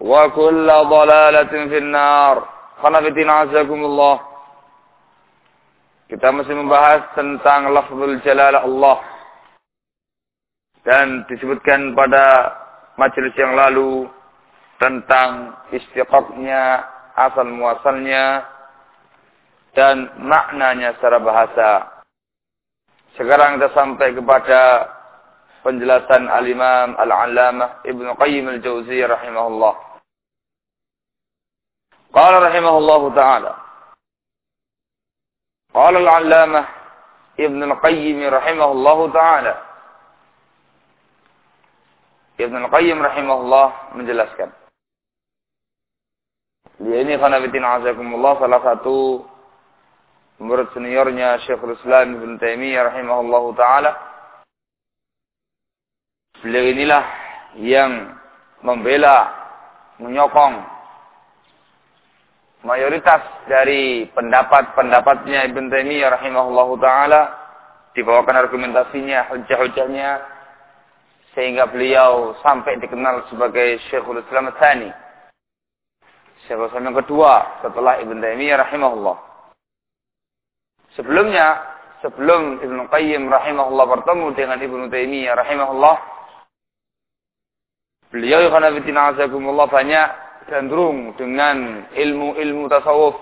وكل ضلالة في النار خنفتين عزكم الله Kita masih membahas tentang lafzul jalalah Allah. Dan disebutkan pada majelis yang lalu tentang istiqaqnya, asal muasalnya, dan maknanya secara bahasa. Sekarang kita sampai kepada penjelasan al-imam al-allamah Ibnu Qayyim al-Jauziyah rahimahullah. قال رحمه الله تعالى قال العلامة ابن القيم رحمه الله تعالى ابن القيم رحمه الله من جلسكم لأني خنفتين عزيكم الله ثلاثة مرد سنيورنيا شيخ الإسلام ابن تيمية رحمه الله تعالى. لأني له yang من يقوم. Mayoritas dari pendapat-pendapatnya Ibn Taimiyah rahimahullah taala dibawakan argumentasinya, hujah-hujahnya sehingga beliau sampai dikenal sebagai Syekhul Islam Tsani. Syekhul Islam yang kedua setelah Ibn Taimiyah rahimahullah. Sebelumnya, sebelum Ibnu Qayyim rahimahullah bertemu dengan Ibnu Taimiyah rahimahullah, beliau azakumullah banyak cenderung dengan ilmu-ilmu tasawuf.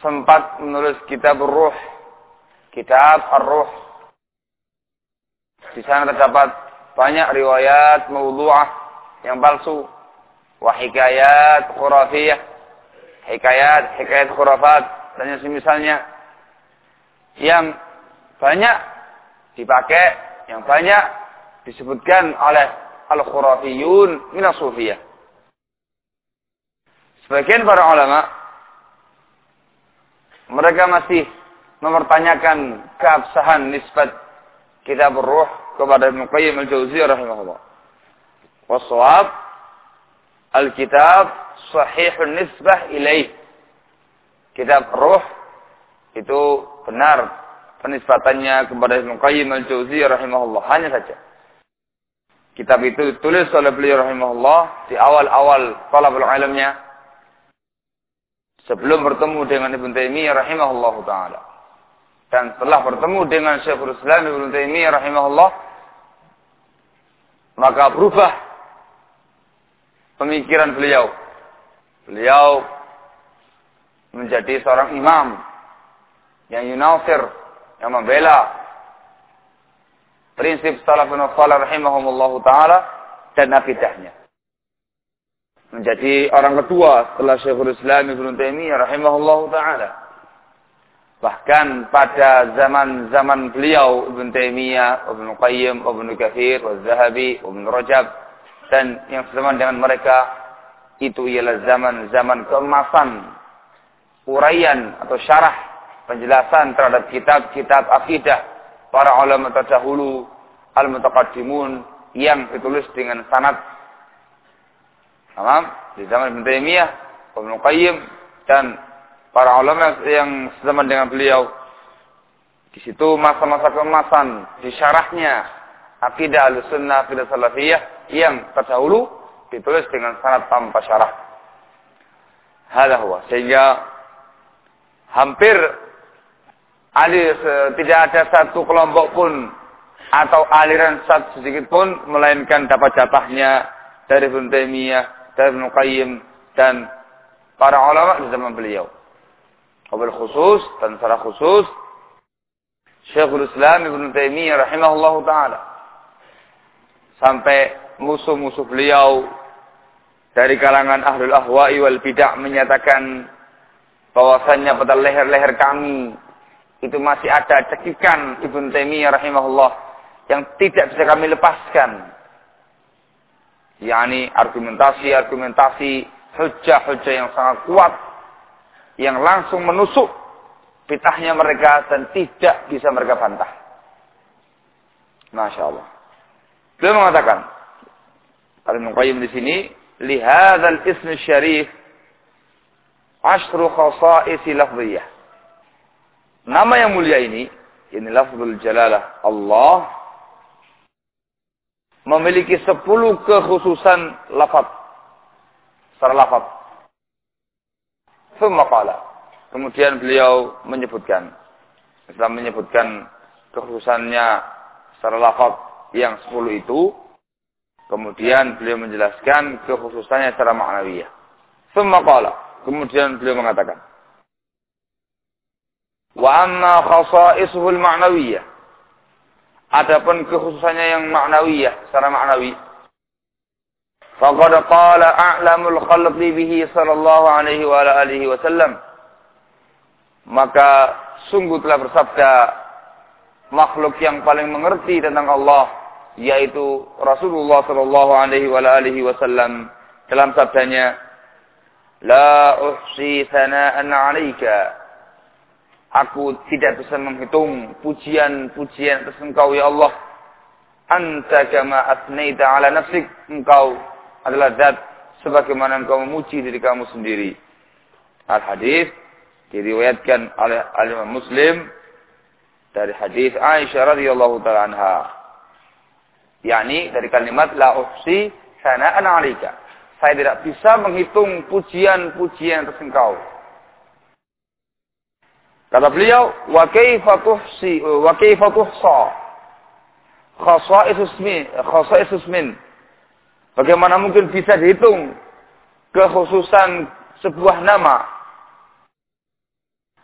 Sempat menulis kitab Ruh, kitab Ar-Ruh. Di sana terdapat banyak riwayat maudhu'ah yang palsu, wahikayat khurafiyah, hikayat, hikayat khurafat, dan yang semisalnya yang banyak dipakai, yang banyak disebutkan oleh al-khurafiyun minas sufiyah. Sebagian para ulama mereka masih mempertanyakan keabsahan nisbat kitab ruh kepada Ibnu Qayyim al-Jauziyah rahimahullah. Wasawab al-kitab sahihun nisbah ilaih kitab Ruh itu benar penisbatannya kepada Ibnu Qayyim al-Jauziyah rahimahullah hanya saja. Kitab itu ditulis oleh beliau rahimahullah di awal-awal talabul ilmnya sebelum bertemu dengan Ibnu Taimiyah rahimahullah taala. Dan setelah bertemu dengan Syekhul Islam Ibnu Taimiyah rahimahullah maka berubah pemikiran beliau. Beliau menjadi seorang imam yang yunasir, yang membela prinsip salafun salih rahimahumullahu taala dan akidahnya. Menjadi orang kedua setelah Syekhul Islam Ibnu Taimiyah rahimahullahu taala. Bahkan pada zaman-zaman beliau Ibn Taimiyah, Ibn Qayyim, Ibn Kathir, Zahabi, Ibn Rajab dan yang sezaman dengan mereka itu ialah zaman-zaman kemasan uraian atau syarah penjelasan terhadap kitab-kitab akidah para ulama terdahulu al-mutaqaddimun yang ditulis dengan sanad Paham? Di zaman Ibn Taimiyah, Ibn Qayyim dan para ulama yang zaman dengan beliau. Di situ masa-masa kemasan, disyarahnya akidah al-sunnah, akidah salafiyah yang terdahulu ditulis dengan sangat tanpa syarah. Hada. Sehingga hampir ada, tidak ada satu kelompok pun atau aliran satu sedikit pun melainkan dapat jatahnya dari Ibn Taimiyah, dari Ibn Qayyim dan para ulama di zaman beliau. Wabil khusus dan secara khusus Syekhul Islam Ibn Taimiyah rahimahullah taala sampai musuh-musuh beliau dari kalangan ahlul ahwa'i wal bidah menyatakan bahwasannya pada leher-leher kami itu masih ada cekikan Ibn Taimiyah rahimahullah yang tidak bisa kami lepaskan yakni argumentasi-argumentasi hujah-hujah yang sangat kuat yang langsung menusuk fitahnya mereka dan tidak bisa mereka bantah. Masya Allah. Beliau mengatakan, Al Qayyim di sini, lihadzal ism syarif ashru khasa'isi lafziyah. Nama yang mulia ini, ini lafzul jalalah Allah, memiliki sepuluh kekhususan lafaz. Secara lafaz. Thumma qala. Kemudian beliau menyebutkan. Setelah menyebutkan kekhususannya secara lafaz yang sepuluh itu. Kemudian beliau menjelaskan kekhususannya secara maknawiyah. Thumma qala. Kemudian beliau mengatakan. Wa amma khasa'isuhul ma'nawiyah. Adapun kekhususannya yang maknawiyah, secara maknawi. Faqad qala a'lamul khalqi bihi sallallahu alaihi wa alihi wasallam. Maka sungguh telah bersabda makhluk yang paling mengerti tentang Allah yaitu Rasulullah sallallahu alaihi wa alihi wasallam dalam sabdanya La uhsi thana'an 'alaika Aku tidak bisa menghitung pujian-pujian atas engkau ya Allah. Anta kama asnaita ala nafsik. Engkau adalah zat sebagaimana engkau memuji diri kamu sendiri. Al-hadis diriwayatkan oleh Imam Muslim dari hadis Aisyah radhiyallahu taala anha. yakni dari kalimat la uhsi sana'an 'alaika. Saya tidak bisa menghitung pujian-pujian atas engkau. Kata beliau, wa kaifa tuhsi wa kaifa tuhsa min Bagaimana mungkin bisa dihitung kekhususan sebuah nama?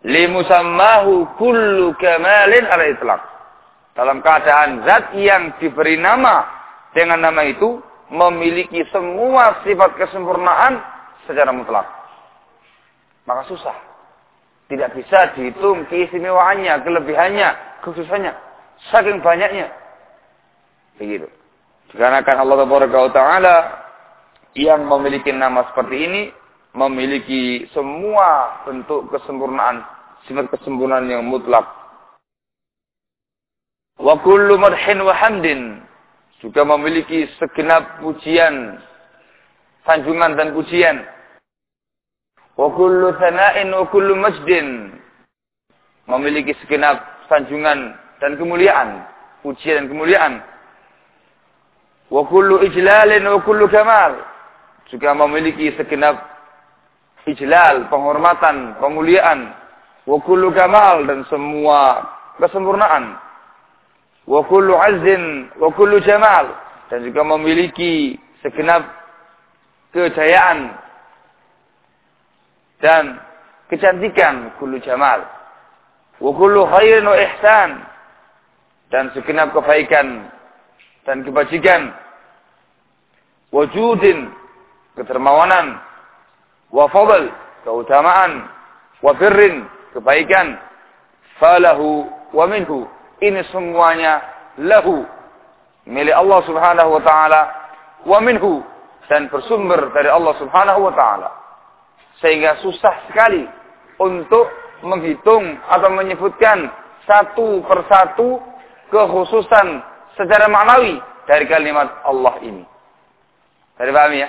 Limusammahu kullu kamalin ala itlaq. Dalam keadaan zat yang diberi nama dengan nama itu memiliki semua sifat kesempurnaan secara mutlak. Maka susah. Tidak bisa dihitung keistimewaannya, kelebihannya, khususannya. Saking banyaknya. Begitu. Dikarenakan Allah Taala yang memiliki nama seperti ini memiliki semua bentuk kesempurnaan, sifat kesempurnaan yang mutlak. Wa kullu madhin wa hamdin juga memiliki segenap pujian, sanjungan dan pujian. Wa kullu thana'in wa kullu majdin memiliki segenap sanjungan dan kemuliaan, pujian dan kemuliaan. Wa kullu ijlalin wa kullu kamal. Juga memiliki segenap ijlal, penghormatan, pemuliaan. Wa kullu kamal dan semua kesempurnaan. Wa kullu azin wa kullu jamal. Dan juga memiliki segenap kejayaan dan kecantikan kullu jamal. Wa kullu khairin wa ihsan. Dan segenap kebaikan dan kebajikan. Wujudin, ketermawanan. Wa fadl, keutamaan. Wa birrin, kebaikan. falahu wa minhu. Ini semuanya lahu milik Allah Subhanahu wa taala wa minhu dan bersumber dari Allah Subhanahu wa taala. Sehingga susah sekali untuk menghitung atau menyebutkan satu persatu kekhususan secara maknawi dari kalimat Allah ini. Dari paham ya?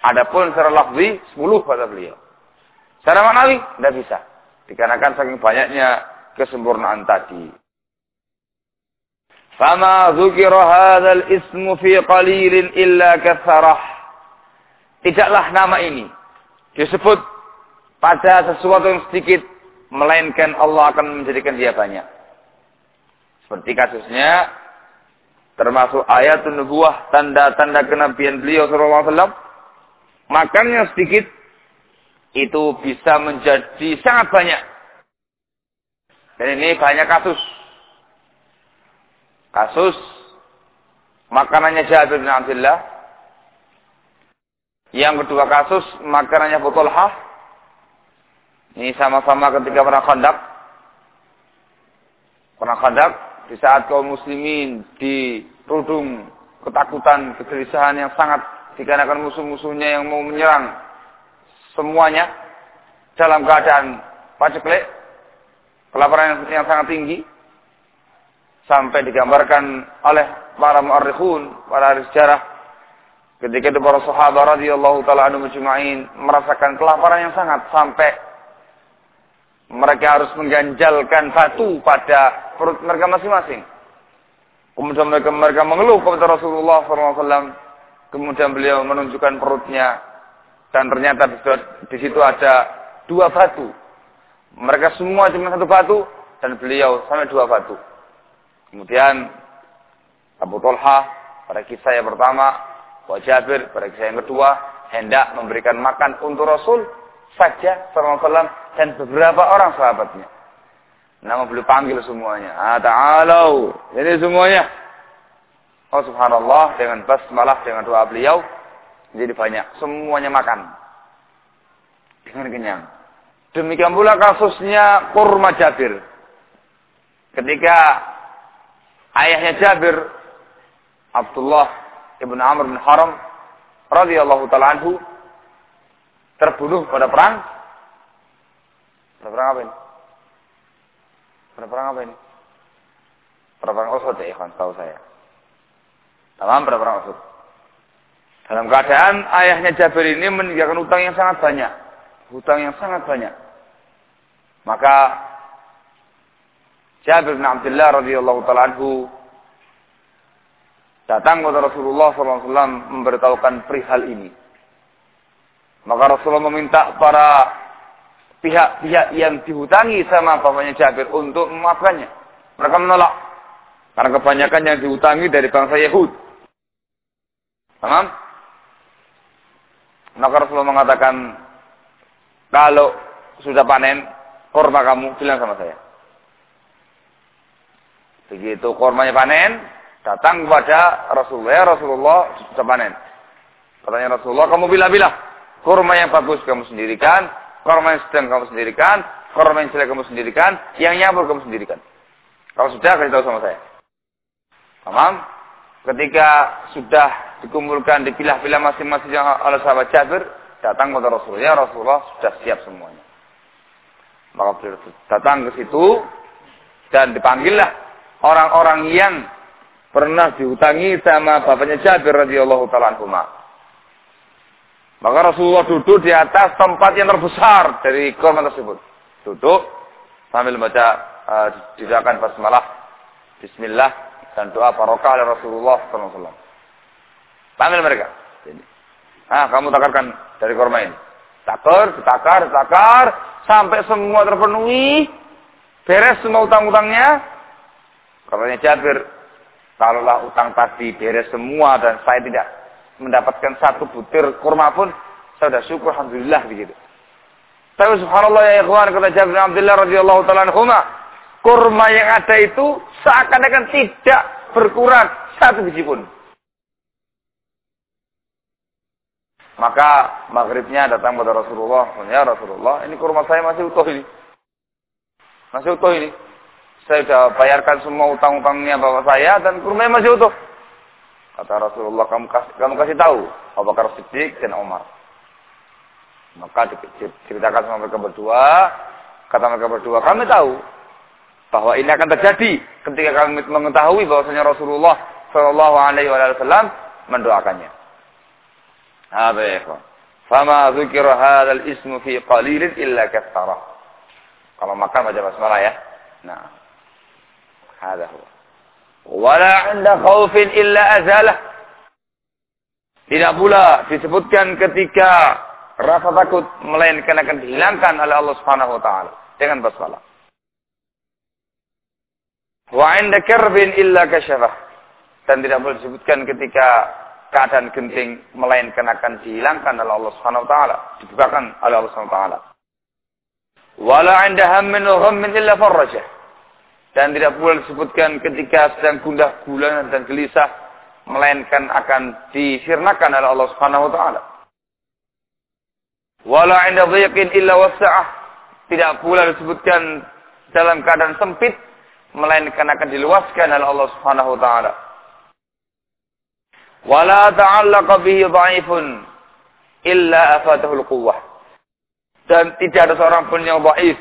Adapun secara lafzi 10 kata beliau. Secara maknawi tidak bisa. Dikarenakan saking banyaknya kesempurnaan tadi. Fama dzukira hadzal ismu fi qalilin illa katharah. Tidaklah nama ini disebut pada sesuatu yang sedikit melainkan Allah akan menjadikan dia banyak. Seperti kasusnya termasuk ayat nubuah tanda-tanda kenabian beliau wasallam makannya sedikit itu bisa menjadi sangat banyak. Dan ini banyak kasus. Kasus makanannya Jabir bin Abdullah. Yang kedua kasus makanannya Abu Ini sama-sama ketika pernah kondak. Pernah kondak di saat kaum muslimin dirudung ketakutan, kegelisahan yang sangat dikarenakan musuh-musuhnya yang mau menyerang semuanya dalam keadaan paceklik, kelaparan yang, yang sangat tinggi, sampai digambarkan oleh para muarrikhun, para ahli sejarah ketika itu para sahabat radhiyallahu taala anhu majma'in merasakan kelaparan yang sangat sampai mereka harus mengganjalkan batu pada perut mereka masing-masing. Kemudian mereka mereka mengeluh kepada Rasulullah SAW. Kemudian beliau menunjukkan perutnya dan ternyata di situ ada dua batu. Mereka semua cuma satu batu dan beliau sampai dua batu. Kemudian Abu Talha pada kisah yang pertama, Wa Jabir pada kisah yang kedua, hendak memberikan makan untuk Rasul saja SAW dan beberapa orang sahabatnya. Nama beliau panggil semuanya. Ah, ta'alau. Ini semuanya. Oh subhanallah dengan basmalah dengan doa beliau jadi banyak. Semuanya makan. Dengan kenyang. Demikian pula kasusnya kurma Jabir. Ketika ayahnya Jabir Abdullah ibn Amr bin Haram radhiyallahu taala anhu terbunuh pada perang pada perang apa ini? Pada perang apa ini? Pada perang Uhud ya ikhwan, tahu saya. Tamam pada perang Uhud. Dalam keadaan ayahnya Jabir ini meninggalkan hutang yang sangat banyak. Hutang yang sangat banyak. Maka Jabir bin Abdullah radhiyallahu taala anhu datang kepada Rasulullah SAW memberitahukan perihal ini. Maka Rasulullah meminta para pihak-pihak yang dihutangi sama bapaknya Jabir untuk memaafkannya. Mereka menolak. Karena kebanyakan yang dihutangi dari bangsa Yahud. Paham? Maka Rasulullah mengatakan, kalau sudah panen, korma kamu bilang sama saya. Begitu kormanya panen, datang kepada Rasulullah, ya Rasulullah sudah panen. Katanya Rasulullah, kamu bilah-bilah. Korma yang bagus kamu sendirikan, korma yang sedang kamu sendirikan, korma yang jelek kamu sendirikan, yang nyabur kamu sendirikan. Kalau sudah, kasih tahu sama saya. Paham? Ketika sudah dikumpulkan, dipilah-pilah masing-masing oleh sahabat Jabir, datang kepada Rasulullah, ya Rasulullah sudah siap semuanya. Maka datang ke situ dan dipanggillah orang-orang yang pernah dihutangi sama bapaknya Jabir radhiyallahu taala Maka Rasulullah duduk di atas tempat yang terbesar dari korban tersebut. Duduk sambil baca uh, didoakan basmalah, bismillah dan doa barokah oleh Rasulullah SAW. Panggil mereka. Ah, kamu takarkan dari korma ini. Takar, ditakar, ditakar, sampai semua terpenuhi, beres semua utang-utangnya, Katanya Jabir, kalaulah utang tadi beres semua dan saya tidak mendapatkan satu butir kurma pun, saya sudah syukur alhamdulillah begitu. Tapi subhanallah ya ikhwan kata Jabir bin Abdullah radhiyallahu taala anhuma, kurma yang ada itu seakan-akan tidak berkurang satu biji pun. Maka maghribnya datang pada Rasulullah. Ya Rasulullah, ini kurma saya masih utuh ini. Masih utuh ini. Saya sudah bayarkan semua utang-utangnya bapak saya dan kurma masih utuh. Kata Rasulullah, kamu kasih, kamu kasih tahu Abu Bakar Siddiq dan Umar. Maka diceritakan sama mereka berdua, kata mereka berdua, kami tahu bahwa ini akan terjadi ketika kami mengetahui bahwasanya Rasulullah Shallallahu Alaihi Wasallam mendoakannya. Apa ya Fama dzukira hadzal ismu fi qalilin illa kaffara. Kalau makan baca basmalah ya. Nah. Hadza huwa. Wala 'inda khaufin illa azalah. Tidak pula disebutkan ketika rasa takut melainkan akan dihilangkan oleh Allah Subhanahu wa taala dengan basmalah. Wa 'inda karbin illa kasyafah. Dan tidak boleh disebutkan ketika keadaan genting melainkan akan dihilangkan oleh Allah Subhanahu wa taala, dibukakan oleh Allah Subhanahu wa taala. Wala 'inda hammin wa ghammin illa farrajah. Dan tidak boleh disebutkan ketika sedang gundah gulana dan gelisah melainkan akan disirnakan oleh Allah Subhanahu wa taala. Wala 'inda dhiqin illa wasa'ah. Tidak pula disebutkan dalam keadaan sempit melainkan akan diluaskan oleh Allah Subhanahu wa taala. Wala ta'allaqa bihi dha'ifun illa afatahul quwwah. Dan tidak ada seorang pun yang dhaif,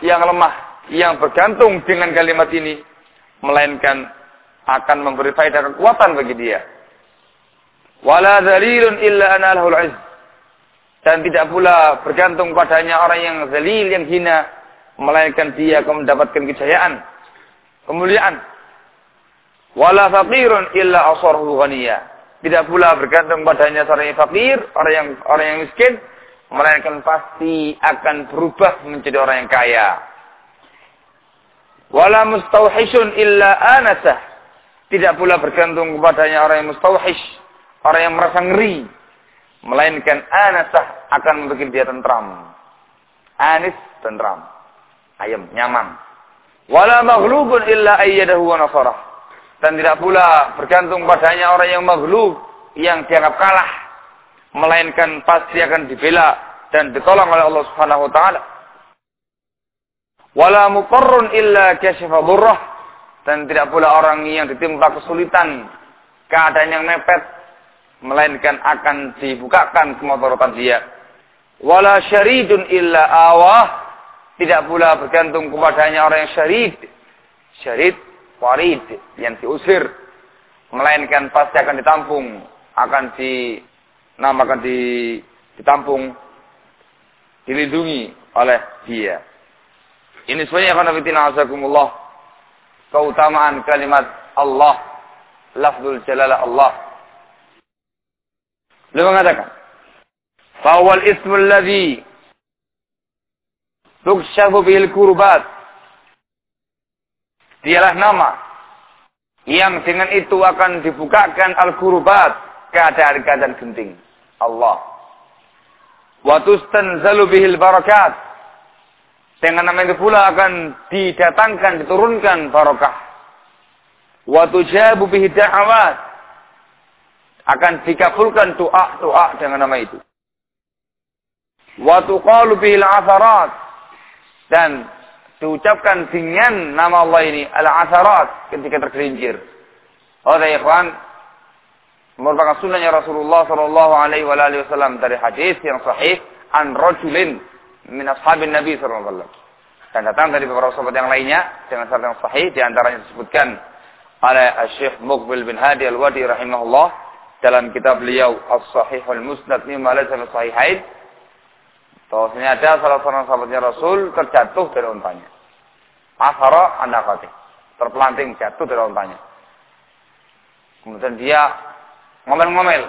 yang lemah, yang bergantung dengan kalimat ini melainkan akan memberi faedah kekuatan bagi dia. Wala dzalilun illa analahul izz. Dan tidak pula bergantung padanya orang yang zalil, yang hina, melainkan dia akan mendapatkan kejayaan, kemuliaan. Wala faqirun illa asarahu ghaniyah. Tidak pula bergantung padanya seorang yang fakir, orang yang orang yang miskin, melainkan pasti akan berubah menjadi orang yang kaya. Wala mustauhishun illa anasah. Tidak pula bergantung kepadanya orang yang mustauhish, orang yang merasa ngeri, melainkan anasah akan membuat dia tentram. Anis tentram. Ayam nyaman. Wala maghlubun illa ayyadahu wa nasarah dan tidak pula bergantung padanya orang yang maghlub yang dianggap kalah melainkan pasti akan dibela dan ditolong oleh Allah Subhanahu wa taala. Wala muqarrun illa kasyafa burrah dan tidak pula orang yang ditimpa kesulitan keadaan yang mepet melainkan akan dibukakan kemotorotan dia. Wala syaridun illa awah tidak pula bergantung kepadanya orang yang syarid. Syarid warid yang diusir melainkan pasti akan ditampung akan di namakan di ditampung dilindungi oleh dia ini sebenarnya akan fitina azakumullah keutamaan kalimat Allah lafzul jalalah Allah beliau mengatakan fawal ismul ladzi tukshafu bihil kurbat Dialah nama yang dengan itu akan dibukakan al-kurbat keadaan-keadaan genting. Allah. Wa tustanzalu bihil barakat. Dengan nama itu pula akan didatangkan, diturunkan barakah. Wa tujabu bihi da'awat. Akan dikabulkan doa-doa dengan nama itu. Wa tuqalu bihil asarat. Dan diucapkan dengan nama Allah ini al-asarat ketika tergelincir. Oh, ya ikhwan, merupakan sunnahnya Rasulullah Shallallahu Alaihi Wasallam dari hadis yang sahih an rojulin min ashabin Nabi Sallallahu Alaihi Wasallam. Dan datang dari beberapa sahabat yang lainnya dengan syarat yang sahih, di antaranya disebutkan oleh Syekh Muqbil bin Hadi Al-Wadi rahimahullah dalam kitab beliau As-Sahih Al-Musnad mimma laysa sahihain bahwasanya ada salah seorang sahabatnya Rasul terjatuh dari untanya. Asara anakati. Terpelanting jatuh dari ontanya. Kemudian dia ngomel-ngomel.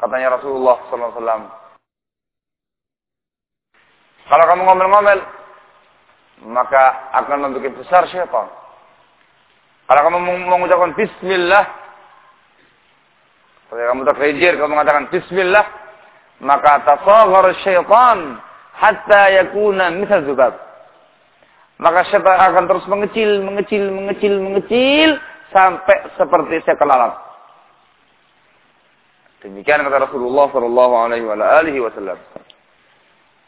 Katanya Rasulullah SAW. Kalau kamu ngomel-ngomel, maka akan membuat besar syaitan. Kalau kamu mengucapkan Bismillah, ketika kamu tergelincir, kamu mengatakan Bismillah, maka tasaghar syaitan hatta yakuna misal zubab maka syaitan akan terus mengecil, mengecil, mengecil, mengecil sampai seperti seekor lalat. Demikian kata Rasulullah Shallallahu Alaihi Wasallam.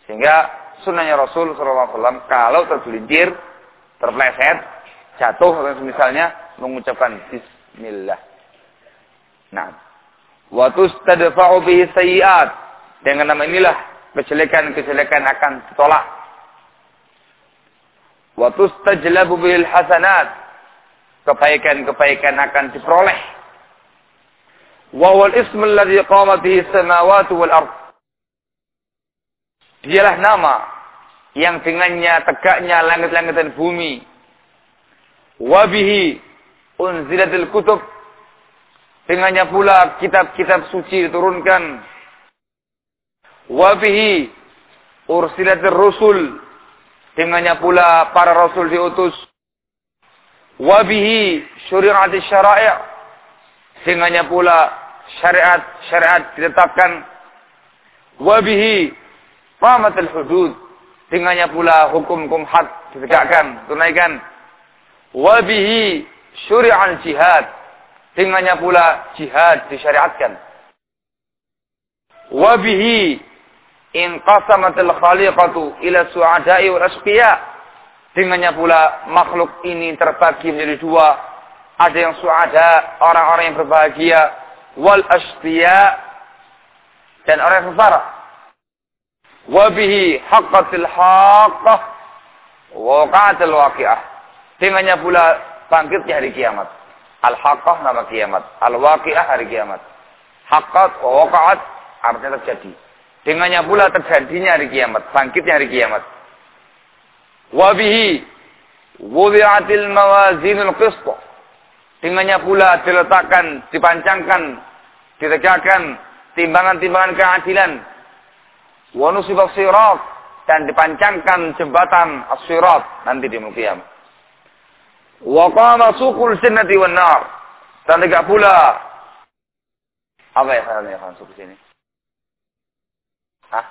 Sehingga sunnahnya Rasul SAW kalau tergelincir, terpleset, jatuh atau misalnya mengucapkan Bismillah. Nah, waktu tadfa'u bihi sayiat dengan nama inilah kejelekan-kejelekan akan ditolak. Waktu tajlabu bil hasanat kebaikan-kebaikan akan diperoleh. Wa wal ismul ladzi qamat bihi samawati wal ard. Dialah nama yang dengannya tegaknya langit-langit dan bumi. Wa bihi unzilatil kutub. Dengannya pula kitab-kitab suci diturunkan. Wa bihi ursilatir rusul. Dengannya pula para rasul diutus. Wabihi syuri'ati syara'i' dengannya pula syariat-syariat ditetapkan wabihi qamatul hudud dengannya pula hukum-hukum had ditegakkan tunaikan wabihi syuri'al jihad dengannya pula jihad disyariatkan wabihi inqasamatul khaliqatu ila su'ada'i wal asqiya Dengannya pula makhluk ini terbagi menjadi dua. Ada yang suada, orang-orang yang berbahagia. Wal asfiya, dan orang yang sengsara. Wabihi haqqatil haqqah. Waqa'atil waqi'ah. Dengannya pula bangkitnya hari kiamat. Al-haqqah nama kiamat. Al-waqi'ah hari kiamat. Haqqat wa waqa'at artinya terjadi. Dengannya pula terjadinya hari kiamat. Bangkitnya hari kiamat. Wabihi wudi'atil mawazinul qist. Dengannya pula diletakkan, dipancangkan, ditegakkan timbangan-timbangan keadilan. Wa nusiba sirat dan dipancangkan jembatan as-sirat nanti di mukiam. Wa qama suqul jannati wan nar. Dan tegak pula apa ya saya masuk ke sini? Hah?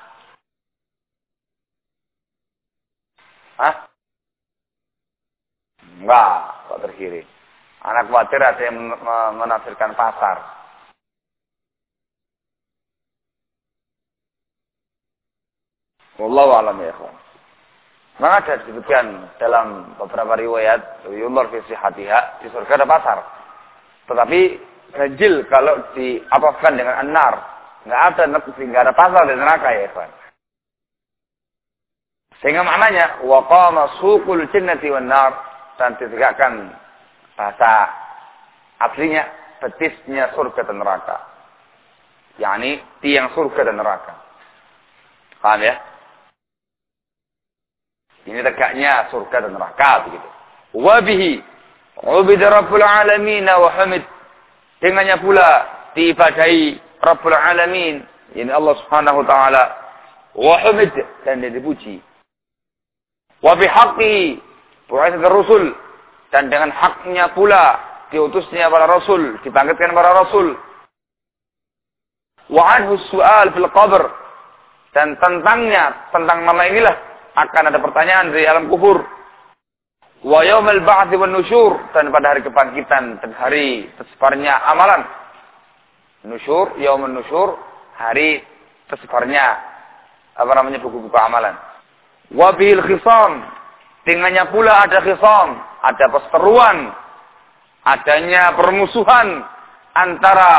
Hah? Enggak, kok terkiri. Anak khawatir ada yang menafsirkan pasar. Wallahu alam ya ikhwan. Maka ada disebutkan dalam beberapa riwayat Yulur fi hatiha di surga ada pasar. Tetapi ganjil kalau diapapkan dengan anar. Enggak ada, enggak ada pasar di neraka ya ikhwan. Sehingga maknanya waqama suqul jannati wan nar dan ditegakkan bahasa aslinya betisnya surga dan neraka. yakni tiang surga dan neraka. Paham ya? Ini tegaknya surga dan neraka begitu. Wa bihi ubid rabbul alamin wa hamid. Dengannya pula diibadahi Rabbul alamin, ini Allah Subhanahu wa taala. Wa hamid dan dipuji. Wa bihaqqi bu'atsatir rusul dan dengan haknya pula diutusnya para rasul, dibangkitkan para rasul. Wa anhu su'al fil qabr dan tentangnya, tentang nama inilah akan ada pertanyaan dari alam kubur. Wa yaumil ba'ts wan nusyur dan pada hari kebangkitan dan hari tersebarnya amalan. Nusyur, yaumul nusyur, hari tersebarnya apa namanya buku-buku amalan. Wabil khisam. Dengannya pula ada khisam. Ada perseteruan. Adanya permusuhan antara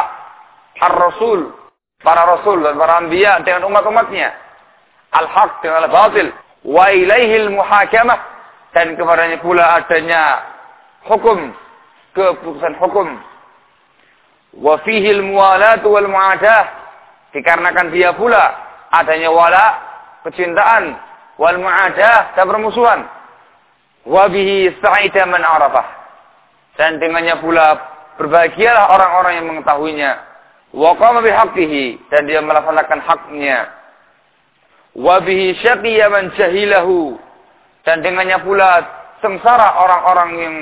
ar-rasul. Para rasul dan para anbiya dengan umat-umatnya. Al-haq dengan al-batil. Wa ilaihil muhakamah. Dan kepadanya pula adanya hukum. Keputusan hukum. Wa fihil muwalatu wal mu'adah. Dikarenakan dia pula adanya wala, kecintaan, wal mu'adah dan permusuhan. Wa bihi sa'ida man arafah. Dan dengannya pula berbahagialah orang-orang yang mengetahuinya. Wa qama bihaqqihi dan dia melaksanakan haknya. Wa bihi syaqiya man jahilahu. Dan dengannya pula sengsara orang-orang yang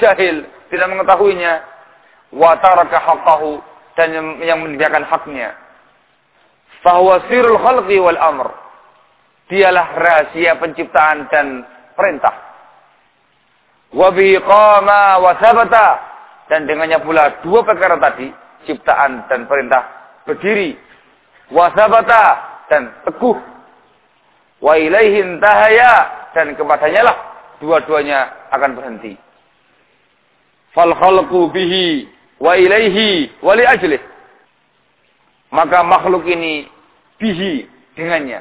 jahil, tidak mengetahuinya. Wa taraka haqqahu dan yang meninggalkan haknya. Fahuwa sirul khalqi wal amr Dialah rahasia penciptaan dan perintah. Wabi qama wa sabata. Dan dengannya pula dua perkara tadi, ciptaan dan perintah berdiri. Wasabata dan teguh. Wa ilaihi tahaya dan kepadanya lah dua-duanya akan berhenti. Fal khalqu bihi wa ilaihi wa li ajlih. Maka makhluk ini bihi dengannya,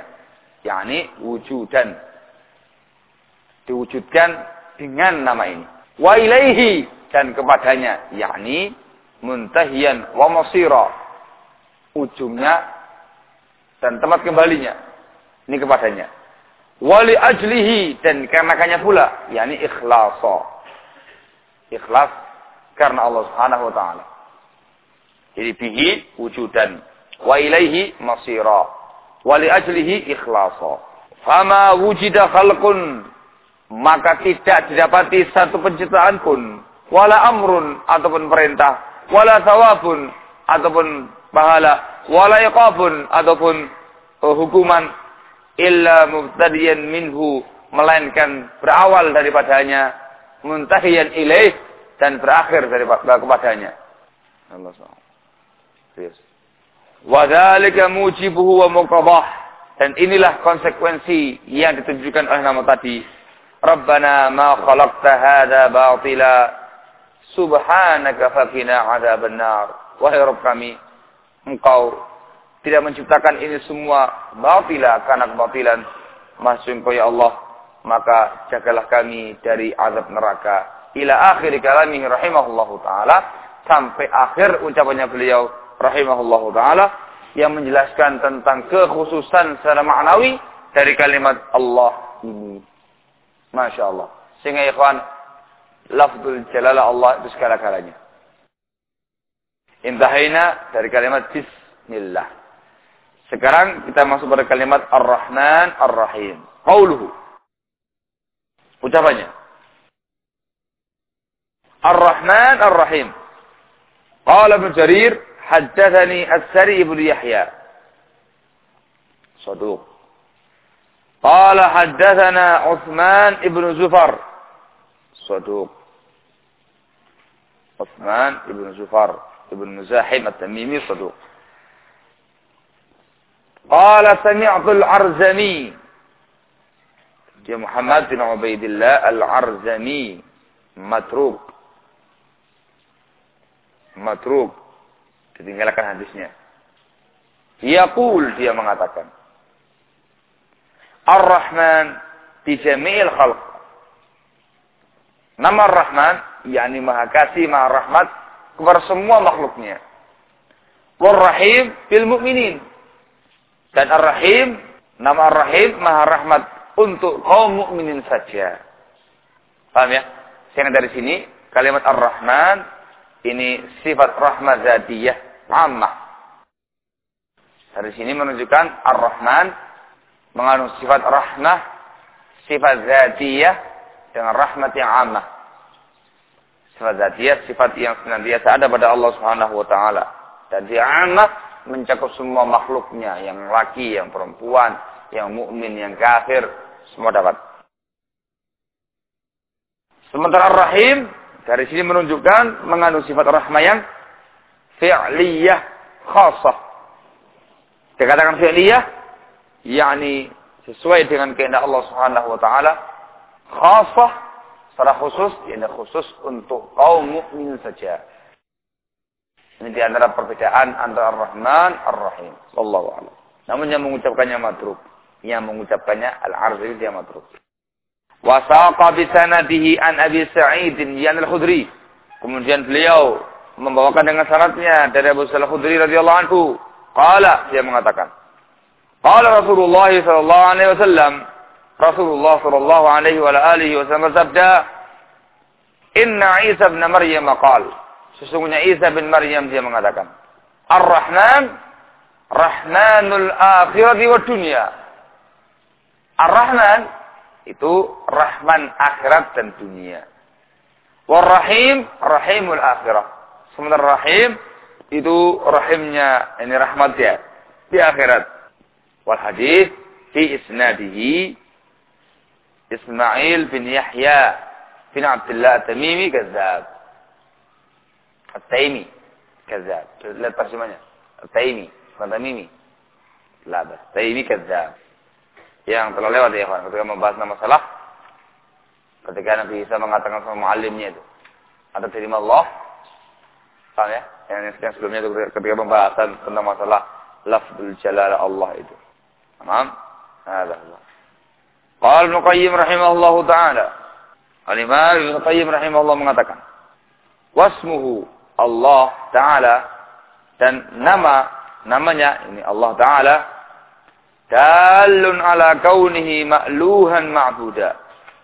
yakni wujudan. Diwujudkan dengan nama ini. Wa ilaihi dan kepadanya, yakni muntahiyan wa masira. Ujungnya dan tempat kembalinya. Ini kepadanya. Wali ajlihi dan karenakannya pula, yakni ikhlasa. Ikhlas karena Allah Subhanahu wa taala. Jadi bihi wujudan wa ilaihi masira. Wali ajlihi ikhlasa. Fama wujida khalqun maka tidak didapati satu penciptaan pun wala amrun ataupun perintah wala thawabun ataupun pahala wala iqabun ataupun uh, hukuman illa mubtadiyan minhu melainkan berawal daripadanya muntahiyan ilaih dan berakhir dari kepadanya. Allah SWT. Wa dzalika mujibuhu wa muqadah. Dan inilah konsekuensi yang ditunjukkan oleh nama tadi. Rabbana ma khalaqta hadha batila. Subhanaka faqina adzaban nar. Wahai Rabb kami, Engkau tidak menciptakan ini semua batila karena kebatilan. Maksud Engkau ya Allah, maka jagalah kami dari azab neraka. Ila akhir kalamihi rahimahullahu taala sampai akhir ucapannya beliau rahimahullahu taala yang menjelaskan tentang kekhususan secara maknawi dari kalimat Allah ini. Masya Allah. Sehingga ikhwan, lafzul jalalah Allah itu segala-galanya. Intahaina dari kalimat Bismillah. Sekarang kita masuk pada kalimat Ar-Rahman Ar-Rahim. Qauluhu. Ucapannya. Ar-Rahman Ar-Rahim. Qala Ibn Jarir, haddathani As-Sari ibn Yahya. Saduq. قال حدثنا عثمان ابن زفر صدوق عثمان ابن زفر ابن مزاحم التميمي صدوق قال سمعت العرزمي. يا محمد بن عبيد الله العرزمي. متروك. متروك. ditinggalkan hadisnya. يقول dia mengatakan. الرحمن في جميع الخلق. نما الرحمن يعني مها كاسي مع الرحمة kepada semua makhluknya. Warrahim bil mu'minin. Dan Ar-Rahim, nama Ar-Rahim, Maha Rahmat untuk kaum mukminin saja. Paham ya? Sehingga dari sini, kalimat Ar-Rahman, ini sifat rahmat zatiyah, ammah. Dari sini menunjukkan Ar-Rahman mengandung sifat rahmah, sifat zatiyah dengan rahmat yang amah. Sifat zatiyah, sifat yang senantiasa ada pada Allah Subhanahu wa taala. Dan dia amah mencakup semua makhluknya, yang laki, yang perempuan, yang mukmin, yang kafir, semua dapat. Sementara rahim dari sini menunjukkan mengandung sifat rahmah yang fi'liyah khasah. Dikatakan fi'liyah yakni sesuai dengan kehendak Allah Subhanahu wa taala khasah secara khusus yakni khusus untuk kaum mukmin saja. Ini di antara perbedaan antara Ar-Rahman Ar-Rahim. Wallahu a'lam. Namun yang mengucapkannya madrub, yang mengucapkannya al-arzi dia madrub. Wa saqa bi sanadihi an Abi Sa'id yan al-Khudri. Kemudian beliau membawakan dengan syaratnya dari Abu Sa'id al-Khudri radhiyallahu anhu. Qala dia mengatakan, Qala Rasulullah sallallahu alaihi wasallam Rasulullah sallallahu alaihi wa alihi wasallam bersabda Inna Isa bin Maryam qal Sesungguhnya Isa bin Maryam dia mengatakan, Ar-Rahman, Rahmanul akhirati wa dunia. Ar-Rahman, itu Rahman akhirat dan dunia. Warrahim. Rahimul akhirah. Sementara Rahim, itu rahimnya, ini rahmatnya, di akhirat. Wal hadis, fi isnadihi, Ismail bin Yahya bin Abdullah Tamimi Gazzab. At-Taimi. Kazab. Lihat terjemahnya. taimi At-Tamimi. lada Taimi kazab. Yang telah lewat ya kawan. Ketika membahas nama salah. Ketika Nabi Isa mengatakan sama muallimnya itu. Ada terima Allah. Paham ya? Yang, yang sebelumnya itu ketika pembahasan tentang masalah lafzul jalal Allah itu. Tamam? Ada Allah. Qal Muqayyim rahimahullahu ta'ala. Al-Imam Ibn Qayyim rahimahullah mengatakan. Wasmuhu Allah taala dan nama namanya ini Allah taala dalun ala kaunihi ma'luhan ma'buda.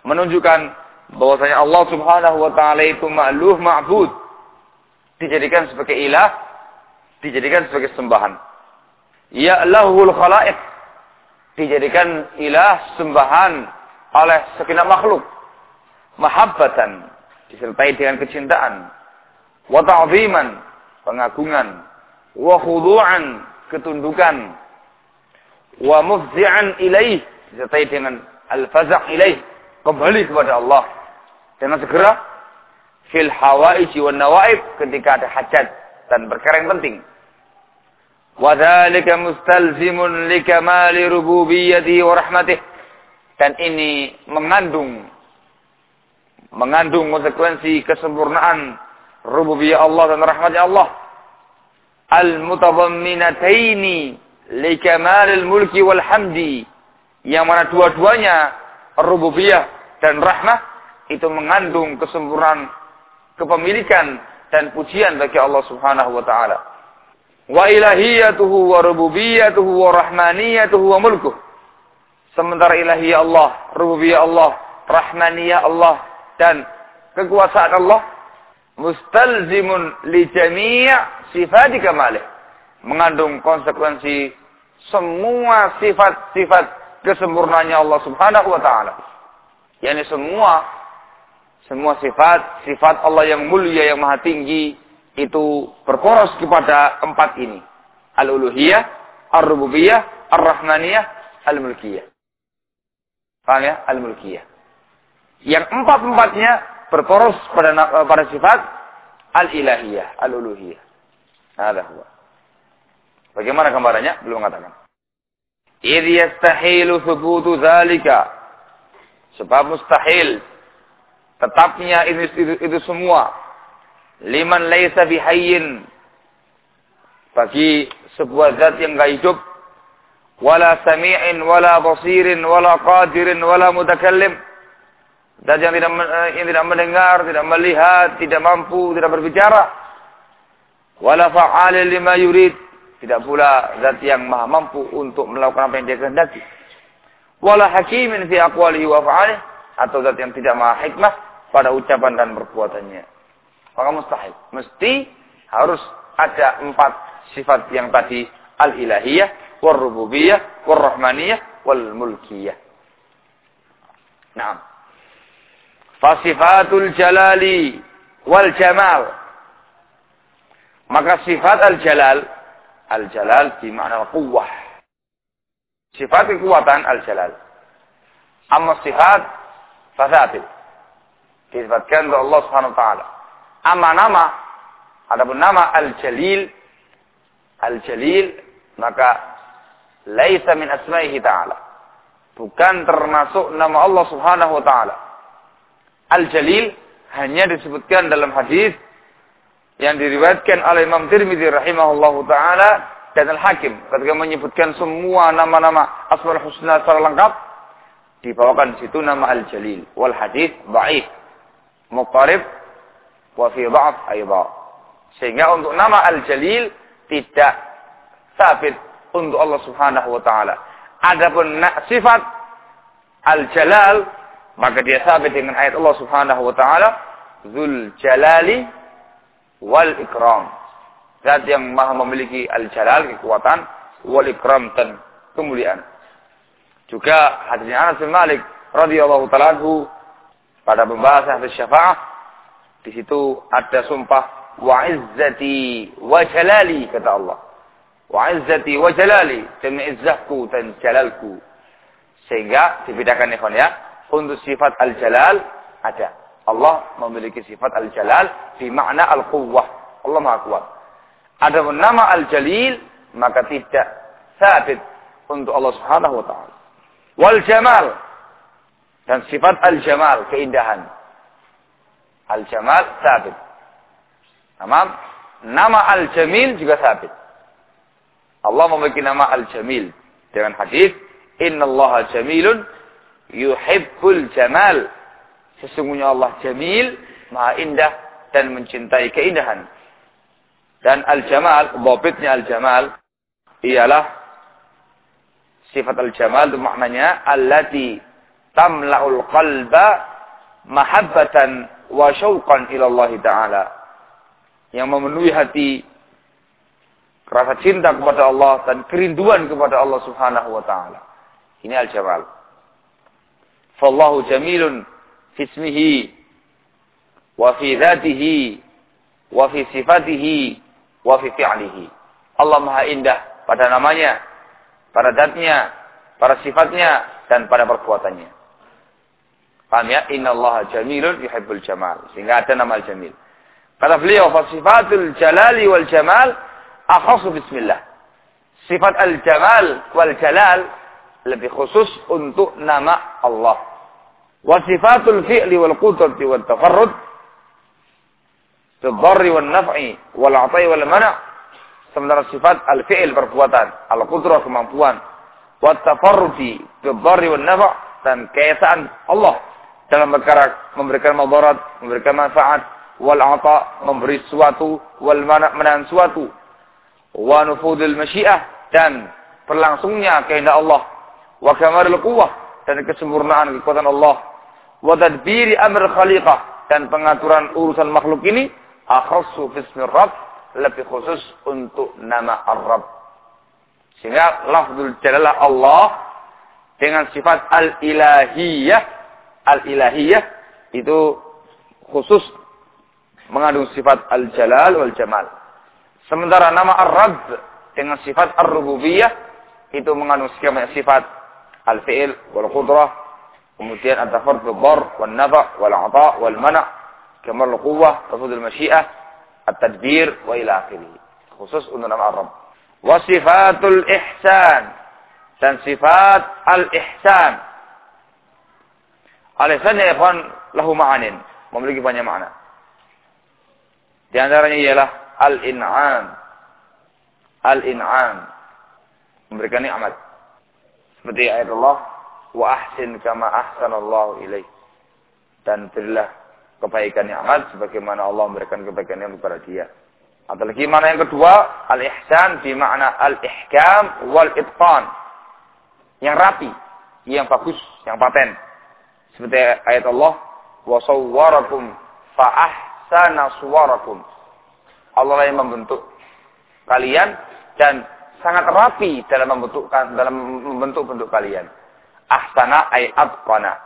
Menunjukkan bahwasanya Allah Subhanahu wa taala itu ma'luh ma'bud. Dijadikan sebagai ilah, dijadikan sebagai sembahan. Ya lahul khalaiq. Dijadikan ilah sembahan oleh segenap makhluk. Mahabbatan disertai dengan kecintaan. Wa ta'ziman, pengagungan. Wa khudu'an, ketundukan. Wa mufzi'an ilaih disertai dengan al-faza' ilaih kembali kepada Allah. Dengan segera fil hawaiji wan nawaib ketika ada hajat dan perkara yang penting. Wa dzalika mustalzimun likamali rububiyyati wa rahmatih. Dan ini mengandung mengandung konsekuensi kesempurnaan rububiyah Allah dan rahmatnya Allah al-mutadamminataini likamalil mulki wal hamdi yang mana dua-duanya rububiyah dan rahmah itu mengandung kesempurnaan kepemilikan dan pujian bagi Allah Subhanahu wa taala. Wa ilahiyatuhu wa rububiyatuhu wa rahmaniyatuhu wa mulkuh. Sementara ilahiyah Allah, rububiyah Allah, rahmaniyah Allah dan kekuasaan Allah mustalzimun li jami' sifati kamalih mengandung konsekuensi semua sifat-sifat kesempurnaannya Allah Subhanahu wa taala. Yani semua semua sifat sifat Allah yang mulia yang maha tinggi itu berporos kepada empat ini. Al-uluhiyah, ar-rububiyah, ar-rahmaniyah, al-mulkiyah. Paham ya? Al-mulkiyah. Yang empat-empatnya berporos pada pada sifat al-ilahiyah, al-uluhiyah. Ada huwa. Bagaimana gambarannya? Belum mengatakan. Idh yastahilu thubutu zalika. Sebab mustahil tetapnya itu, itu, itu semua liman laisa bihayyin bagi sebuah zat yang enggak hidup wala sami'in wala basirin wala qadirin wala mutakallim zat yang tidak yang tidak mendengar, tidak melihat, tidak mampu, tidak berbicara wala fa'alin lima yurid tidak pula zat yang maha mampu untuk melakukan apa yang dia kehendaki. Wala hakimin fi aqwalihi wa fa'alih atau zat yang tidak maha hikmah pada ucapan dan perbuatannya. Maka mustahil. Mesti harus ada empat sifat yang tadi al-ilahiyah, wal-rububiyah, wal-rahmaniyah, wal-mulkiyah. Nah. Fasifatul jalali wal jamal. Maka sifat al-jalal Al-jalal di makna kuwah. Sifat kekuatan al-jalal. Amma sifat fasabil. Disebutkan oleh Allah Subhanahu wa taala. Amma nama adapun nama al-jalil al-jalil maka laisa min asma'ihi ta'ala. Bukan termasuk nama Allah Subhanahu wa taala. Al-jalil hanya disebutkan dalam hadis yang diriwayatkan oleh Imam Tirmidzi rahimahullahu taala dan Al-Hakim. Ketika menyebutkan semua nama-nama Asmaul Husna secara lengkap dibawakan di situ nama Al-Jalil. Wal hadis dhaif muqarib wa fi dha'f sehingga untuk nama Al-Jalil tidak sabit untuk Allah Subhanahu wa taala. Adapun sifat Al-Jalal maka dia sabit dengan ayat Allah Subhanahu wa taala Zul Jalali wal ikram. Zat yang maha memiliki al-jalal, kekuatan, wal ikram dan kemuliaan. Juga hadisnya Anas bin Malik radhiyallahu taala pada pembahasan hadis syafaat di situ ada sumpah wa izzati wa jalali kata Allah. Wa izzati wa jalali demi izzahku dan jalalku. Sehingga dibedakan ya untuk sifat al-jalal ada Allah memiliki sifat al-jalal di makna al-quwwah. Allah Maha kuat. Ada nama al-jalil maka tidak sabit untuk Allah Subhanahu wa taala. Wal jamal. Dan sifat al-jamal, keindahan. Al-jamal sabit. Nama, nama al-jamil juga sabit. Allah memiliki nama al-jamil. Dengan hadis, Inna Allah jamilun yuhibbul jamal. Sesungguhnya Allah jamil, maha indah dan mencintai keindahan. Dan al-jamal, bobitnya al-jamal, ialah sifat al-jamal itu maknanya allati tamla'ul qalba mahabbatan wa syauqan ila Allah taala yang memenuhi hati rasa cinta kepada Allah dan kerinduan kepada Allah Subhanahu wa taala. Ini al-jamal. Fallahu jamilun fi ismihi wa fi dzatihi wa fi sifatihi wa fi Maha Indah pada namanya, pada zatnya, pada sifatnya dan pada perbuatannya. Paham ya? Inna Allah jamilun yuhibbul jamal. Sehingga ada nama al-jamil. Kata beliau, fasifatul jalali wal jamal akhasu bismillah. Sifat al-jamal wal jalal lebih khusus untuk nama Allah. Wasifatul fi'li wal qudrati wal tafarrud Tidharri wal naf'i wal atai wal mana' sementara sifat al-fi'il perbuatan, al-qudrah kemampuan, wat tafarrudi tidharri wal naf' dan keesaan Allah. Dalam perkara memberikan madarat, memberikan manfaat, wal ata memberi sesuatu, wal mana menahan sesuatu, wa nufudul masyiah dan berlangsungnya kehendak Allah, wa kamarul quwwah dan kesempurnaan kekuatan Allah, wa tadbiri amr khaliqah dan pengaturan urusan makhluk ini akhassu bismi rabb lebih khusus untuk nama Ar-Rabb. Sehingga lafzul jalalah Allah dengan sifat al-ilahiyah al-ilahiyah itu khusus mengandung sifat al-jalal wal jamal. Sementara nama ar-rabb dengan sifat ar-rububiyah itu mengandung sifat al-fi'il wal qudrah, kemudian at-tafard bil dar wal nafa wal ata wal mana' kamal quwwah, tafadul masyiah, at-tadbir wa ila akhirih. Khusus untuk nama ar-rabb. Wa sifatul ihsan dan sifat al-ihsan Al-ihsan ya ikhwan lahu ma'anin. Memiliki banyak makna. Di antaranya ialah al-in'am. Al-in'am. Memberikan nikmat. Seperti ayat Allah. Wa ahsin kama ahsanallahu ilaih. Dan berilah kebaikan nikmat sebagaimana Allah memberikan kebaikan yang kepada dia. Atau lagi mana yang kedua, al-ihsan di makna al-ihkam wal itqan. Yang rapi, yang bagus, yang paten. Seperti ayat Allah, "Wa sawwarakum fa ahsana suwarakum." Allah yang membentuk kalian dan sangat rapi dalam membentukkan dalam membentuk bentuk kalian. Ahsana ay atqana.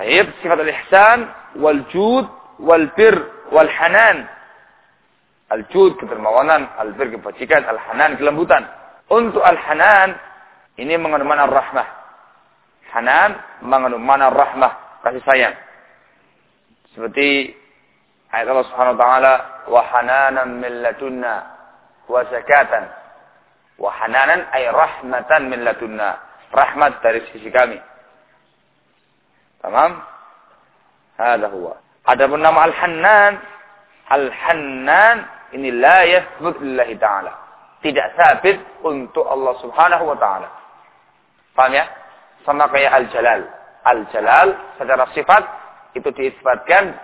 Baik, sifat al-ihsan wal jud wal bir wal hanan. Al-jud kedermawanan, al-bir kebajikan, al-hanan kelembutan. Untuk al-hanan ini mengandung makna rahmah. Hanan mengandung mana rahmah, kasih sayang. Seperti ayat Allah Subhanahu wa taala, "Wa hananan min ladunna wa zakatan." Wa hananan ay rahmatan min ladunna. Rahmat dari sisi kami. Tamam? Hada huwa. Adapun nama Al-Hannan, Al-Hannan ini la yathbut lillahi ta'ala. Tidak sabit untuk Allah Subhanahu wa taala. Paham ya? sama kayak al-jalal. Al-jalal secara sifat itu diisbatkan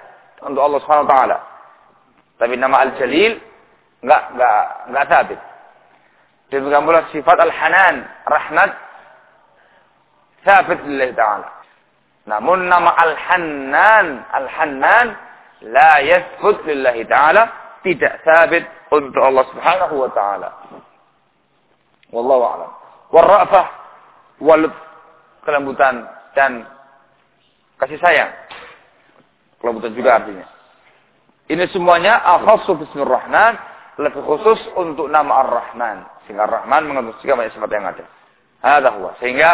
untuk Allah Subhanahu wa taala. Tapi nama al-jalil enggak enggak enggak sabit. Demikian pula sifat al-hanan, rahmat sabit lillahi taala. Namun nama al-hannan, al-hannan la yathbut lillahi taala, tidak sabit untuk Allah Subhanahu wa taala. Wallahu a'lam. Warra'fah wal kelembutan dan kasih sayang. Kelembutan juga artinya. Ini semuanya akhassu bismillahirrahman lebih khusus untuk nama Ar-Rahman. Sehingga Ar-Rahman mengandung segala banyak sifat yang ada. Ada huwa. Sehingga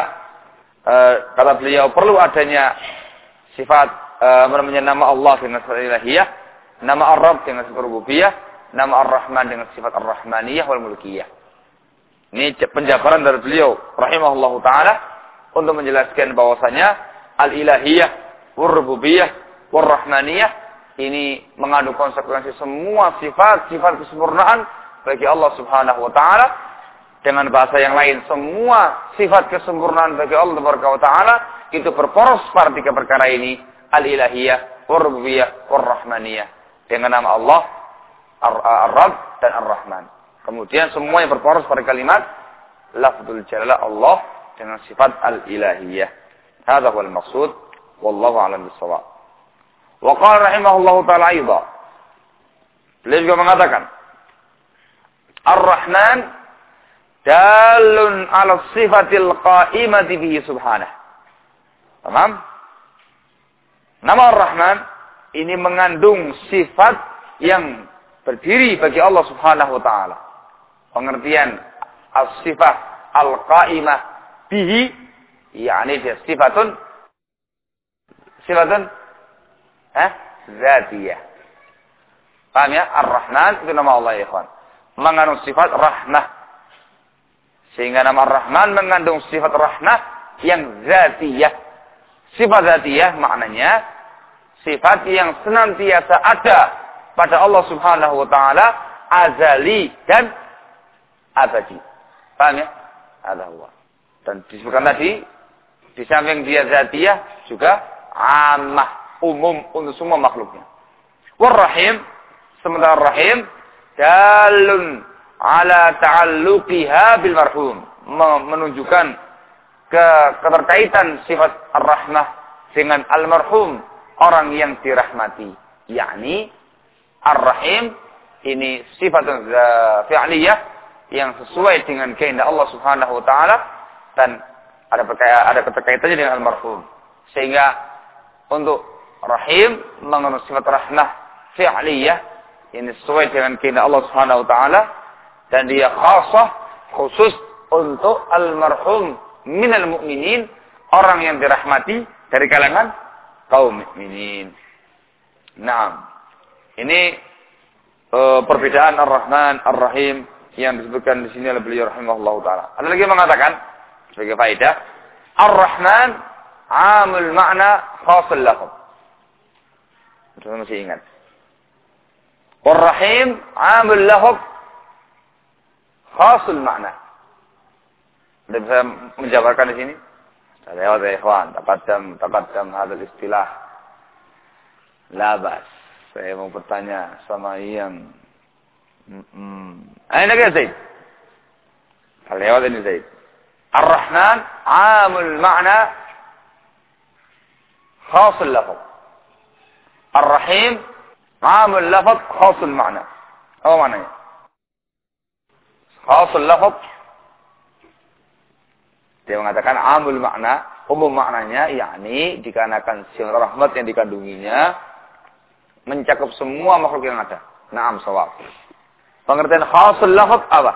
e, kata beliau perlu adanya sifat e, namanya nama Allah dengan sifat ilahiyah, nama Ar-Rabb dengan sifat rububiyah, nama Ar-Rahman dengan sifat Ar-Rahmaniyah wal mulkiyah. Ini penjabaran dari beliau rahimahullahu taala untuk menjelaskan bahwasanya al-ilahiyah, war-rububiyah, war-rahmaniyah ini mengandung konsekuensi semua sifat-sifat kesempurnaan bagi Allah Subhanahu wa taala dengan bahasa yang lain semua sifat kesempurnaan bagi Allah Subhanahu wa taala itu berporos pada tiga perkara ini al-ilahiyah, war-rububiyah, war-rahmaniyah dengan nama Allah Ar-Rabb dan Ar-Rahman. Kemudian semua yang berporos pada kalimat lafzul jalalah Allah dengan sifat al-ilahiyah. Hadza huwal maksud wallahu a'lam bissawab. Wa qala rahimahullahu taala aidha. Beliau juga mengatakan Ar-Rahman dalun ala sifatil qa'imati bihi subhanah. Paham? Nama Ar-Rahman ini mengandung sifat yang berdiri bagi Allah Subhanahu wa taala. Pengertian as-sifah al-qa'imah bihi yakni dia sifatun sifatun eh zatiyah. Paham ya? Ar-Rahman itu nama Allah ya ikhwan. Mengandung sifat rahmah. Sehingga nama Ar-Rahman mengandung sifat rahmah yang zatiyah. Sifat zatiyah maknanya sifat yang senantiasa ada pada Allah Subhanahu wa taala azali dan abadi. Paham ya? Ada Dan disebutkan tadi di samping dia zatiyah juga amah umum untuk semua makhluknya. Warrahim, sementara rahim, dalun ala ta'alluqiha bil marhum. Menunjukkan ke keterkaitan sifat ar-rahmah dengan al-marhum, orang yang dirahmati. Yakni, ar-rahim, ini sifat fi'liyah yang sesuai dengan kehendak Allah Subhanahu wa taala dan ada ada keterkaitannya dengan almarhum. Sehingga untuk Rahim mengandung sifat rahmah fi'liyah ini sesuai dengan kehendak Allah Subhanahu wa taala dan dia khasah khusus untuk almarhum minal mu'minin orang yang dirahmati dari kalangan kaum mukminin. Nah, ini uh, perbedaan Ar-Rahman, Ar-Rahim yang disebutkan di sini oleh beliau rahimahullah taala. Ada lagi yang mengatakan sebagai faedah, Ar-Rahman amul makna khasul. Kita masih ingat. Ar-Rahim amul lahab khasul makna. Anda bisa menjabarkan di sini? Lewat ya ikhwan. Taqaddam, taqaddam hadal istilah. Labas. Saya mau bertanya sama yang Ayo lagi Zaid. Lewat ini Zaid. Ar-Rahman amul makna khasul lahab. Ar-Rahim amul lafaz khasul makna. Apa maknanya? Khasul lafaz dia mengatakan amul makna, umum maknanya yakni dikarenakan siang rahmat yang dikandunginya mencakup semua makhluk yang ada. Naam sawab. Pengertian khasul lafaz apa?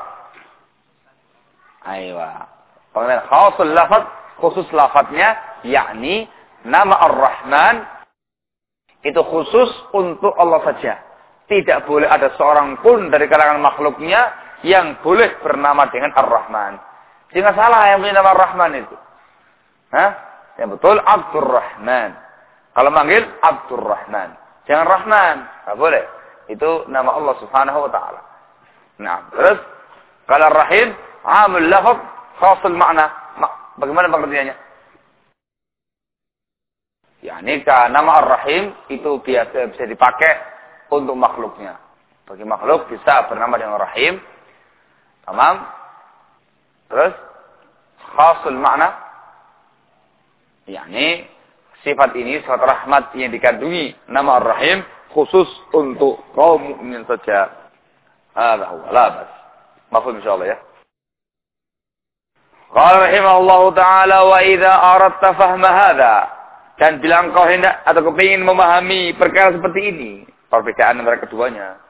Aywa. Pengertian khasul lafaz khusus lafaznya yakni nama Ar-Rahman itu khusus untuk Allah saja. Tidak boleh ada seorang pun dari kalangan makhluknya yang boleh bernama dengan Ar-Rahman. Jangan salah yang punya nama Ar-Rahman itu. Hah? Yang betul Abdur Rahman. Kalau manggil Abdur Rahman. Jangan Rahman. Tidak boleh. Itu nama Allah subhanahu wa ta'ala. Nah, terus. Kalau Rahim, amul lafaz, khasul makna. Bagaimana pengertiannya? Ya, ini nama Ar-Rahim itu biasa bisa dipakai untuk makhluknya. Bagi makhluk bisa bernama dengan Rahim. Tamam? Terus khasul makna yakni sifat ini sifat rahmat yang dikandungi nama Ar-Rahim khusus untuk kaum mukmin saja. Hadza huwa la bas. Mafhum insyaallah ya. Qala rahimahullahu taala wa idza aradta fahma hadza dan bila engkau hendak atau kepingin memahami perkara seperti ini, perbedaan antara keduanya.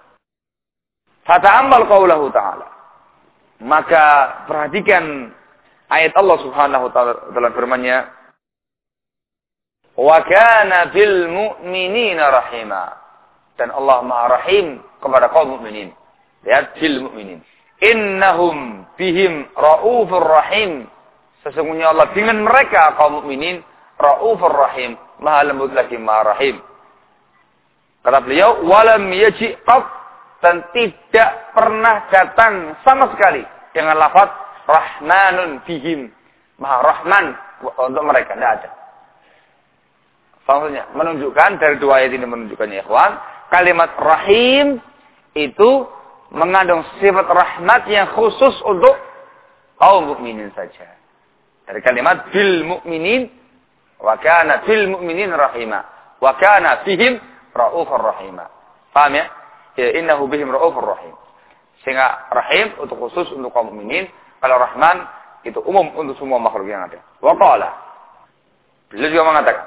Fata'ammal qawlahu ta'ala. Maka perhatikan ayat Allah Subhanahu taala dalam firman-Nya, "Wa kana bil mu'minina rahima." Dan Allah Maha Rahim kepada kaum mukminin. Lihat bil mukminin. Innahum bihim raufur rahim. Sesungguhnya Allah dengan mereka kaum mukminin raufur rahim, maha lembut lagi maha rahim. Kata beliau, walam yaji dan tidak pernah datang sama sekali dengan lafaz rahmanun bihim, maha rahman untuk mereka, tidak ada. Maksudnya, menunjukkan dari dua ayat ini menunjukkannya ikhwan, kalimat rahim itu mengandung sifat rahmat yang khusus untuk kaum mukminin saja. Dari kalimat bil mukminin wa kana bil mukminin rahima wa kana fihim raufur rahima. Paham ya? Ya innahu bihim raufur rahim. Sehingga rahim untuk khusus untuk kaum mukminin, kalau rahman itu umum untuk semua makhluk yang ada. Wa qala Beliau juga mengatakan,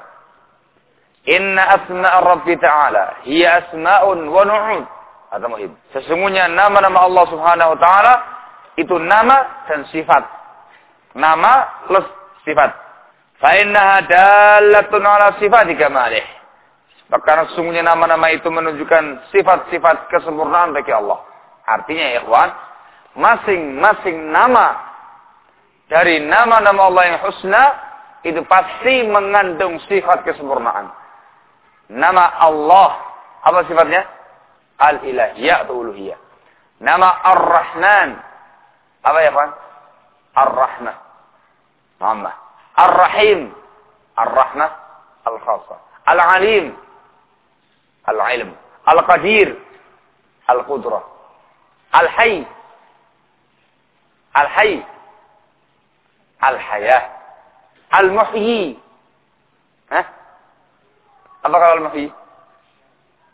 "Inna asma' Rabbi ta'ala hiya asma'un wa nu'ud." Atau muhib. Sesungguhnya nama-nama Allah Subhanahu wa taala itu nama dan sifat nama plus sifat. Fa'innaha dalatun ala sifati kamalih. Karena sesungguhnya nama-nama itu menunjukkan sifat-sifat kesempurnaan bagi Allah. Artinya ya ikhwan, masing-masing nama dari nama-nama Allah yang husna itu pasti mengandung sifat kesempurnaan. Nama Allah, apa sifatnya? Al-ilahiyah atau uluhiyah. Nama Ar-Rahman, apa ya Pak? Ar-Rahmah. Nama. Ar-Rahim. Ar-Rahmah al-Khasa. Al-Alim. Al-Ilm. Al-Qadir. Al-Qudrah. Al-Hayy. Al-Hayy. Al-Hayah. Al-Muhyi. Hah? Apa kalau al-Muhyi?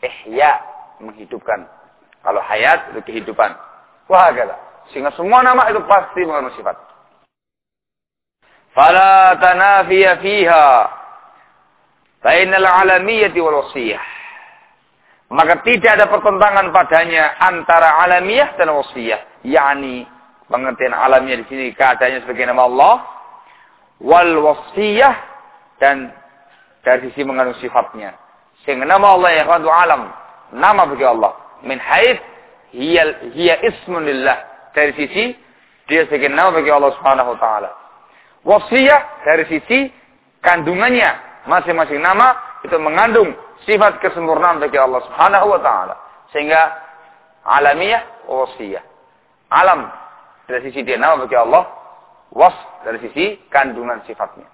Ihya. Menghidupkan. Kalau hayat itu kehidupan. Wah. Sehingga semua nama itu pasti mengandung sifat. Tanafiya fiha. Bainal alamiyati wal wasiyah. Maka tidak ada pertentangan padanya antara alamiah dan wasiyah. Yani pengertian alamiah di sini keadaannya sebagai nama Allah. Wal wasiyah dan dari sisi mengandung sifatnya. Sehingga nama Allah yang alam. Nama bagi Allah. Min haid hiya, hiya ismun lillah dari sisi dia sebagai nama bagi Allah Subhanahu wa taala. Wasiyah dari sisi kandungannya masing-masing nama itu mengandung sifat kesempurnaan bagi Allah Subhanahu wa taala. Sehingga alamiah wasiyah. Alam dari sisi dia nama bagi Allah, was dari sisi kandungan sifatnya.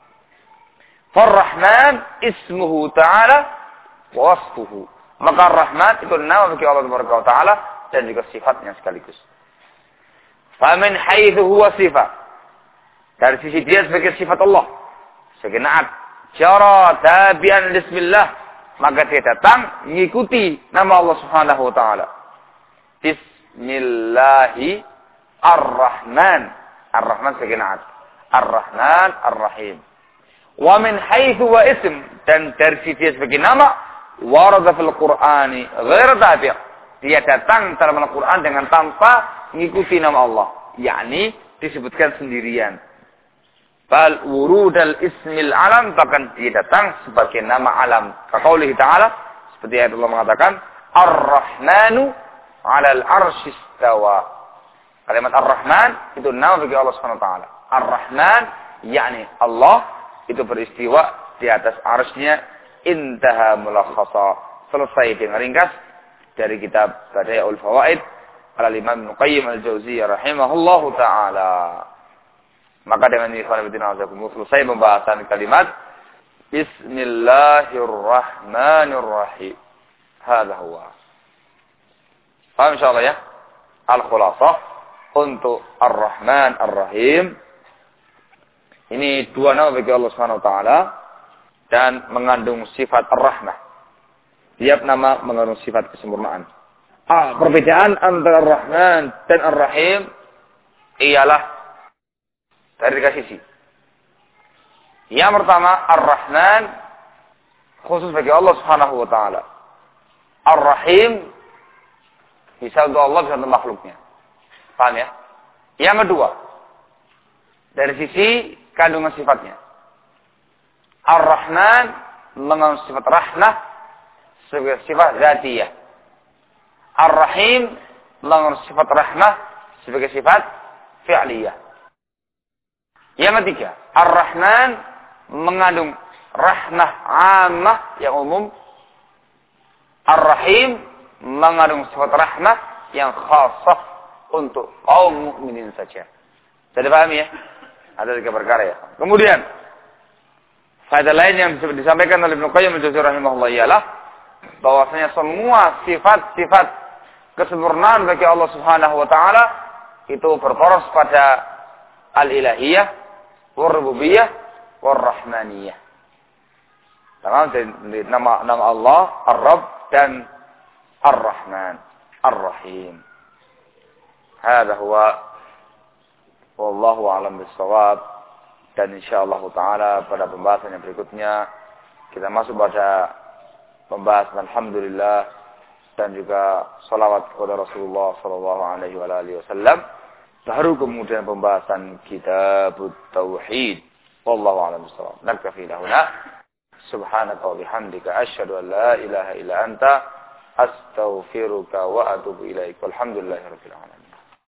Farrahman ismuhu ta'ala wasfuhu. Maka Rahman itu nama bagi Allah Taala dan juga sifatnya sekaligus. Famin haithu huwa sifat. Dari sisi dia sebagai sifat Allah. Naat. Cara tabian bismillah. Maka dia datang mengikuti nama Allah subhanahu wa ta'ala. Bismillahi ar-Rahman. Ar-Rahman naat. Ar-Rahman ar-Rahim. Wa min haithu wa ism. Dan dari sisi dia sebagai nama. Warada fil Qur'ani. Ghair tabi' Dia datang dalam Al-Quran dengan tanpa mengikuti nama Allah. yakni disebutkan sendirian. Bal wurudal ismil alam bahkan dia datang sebagai nama alam. Kaqaulihi ta'ala seperti ayat Allah mengatakan Ar-Rahmanu 'alal arsyistawa. Kalimat Ar-Rahman itu nama bagi Allah Subhanahu wa taala. Ar-Rahman yakni Allah itu beristiwa di atas arsy-Nya intaha mulakhasa. Selesai dengan ringkas dari kitab Badayaul Fawaid al Imam Qayyim Al-Jauziyah rahimahullahu taala. Maka dengan ini selesai pembahasan kalimat Bismillahirrahmanirrahim. Hada huwa. Paham insyaallah ya? Al-khulasah untuk Ar-Rahman Ar-Rahim. Ini dua nama bagi Allah Subhanahu wa taala dan mengandung sifat Ar-Rahmah. Tiap nama mengandung sifat kesempurnaan. Ah, perbedaan antara Ar-Rahman dan Ar-Rahim ialah dari tiga sisi. Yang pertama, Ar-Rahman khusus bagi Allah Subhanahu wa taala. Ar-Rahim bisa untuk Allah bisa untuk makhluknya. Paham ya? Yang kedua, dari sisi kandungan sifatnya. Ar-Rahman mengandung sifat rahmah sebagai sifat zatiyah. Ar-Rahim mengandung sifat rahmah sebagai sifat fi'liyah. Yang ketiga, Ar-Rahman mengandung rahmah amah yang umum. Ar-Rahim mengandung sifat rahmah yang khasah untuk kaum mukminin saja. Sudah dipahami ya? Ada tiga perkara ya. Kemudian, faedah lain yang disampaikan oleh Ibnu Qayyim al-Jauziyah rahimahullah ialah bahwasanya semua sifat-sifat kesempurnaan bagi Allah Subhanahu wa taala itu berporos pada al-ilahiyah, war-rububiyah, war-rahmaniyah. Nama nama Allah Ar-Rabb dan Ar-Rahman, Ar-Rahim. Hada huwa wallahu a'lam bissawab dan insyaallah taala pada pembahasan yang berikutnya kita masuk pada pembahasan alhamdulillah dan juga salawat kepada Rasulullah sallallahu alaihi wasallam baru kemudian pembahasan kitab tauhid. Wallahu a'lam bissawab. Nakfi lahuna. Subhanaka wa bihamdika asyhadu an la ilaha illa anta astaghfiruka wa atubu ilaik walhamdulillahi rabbil alamin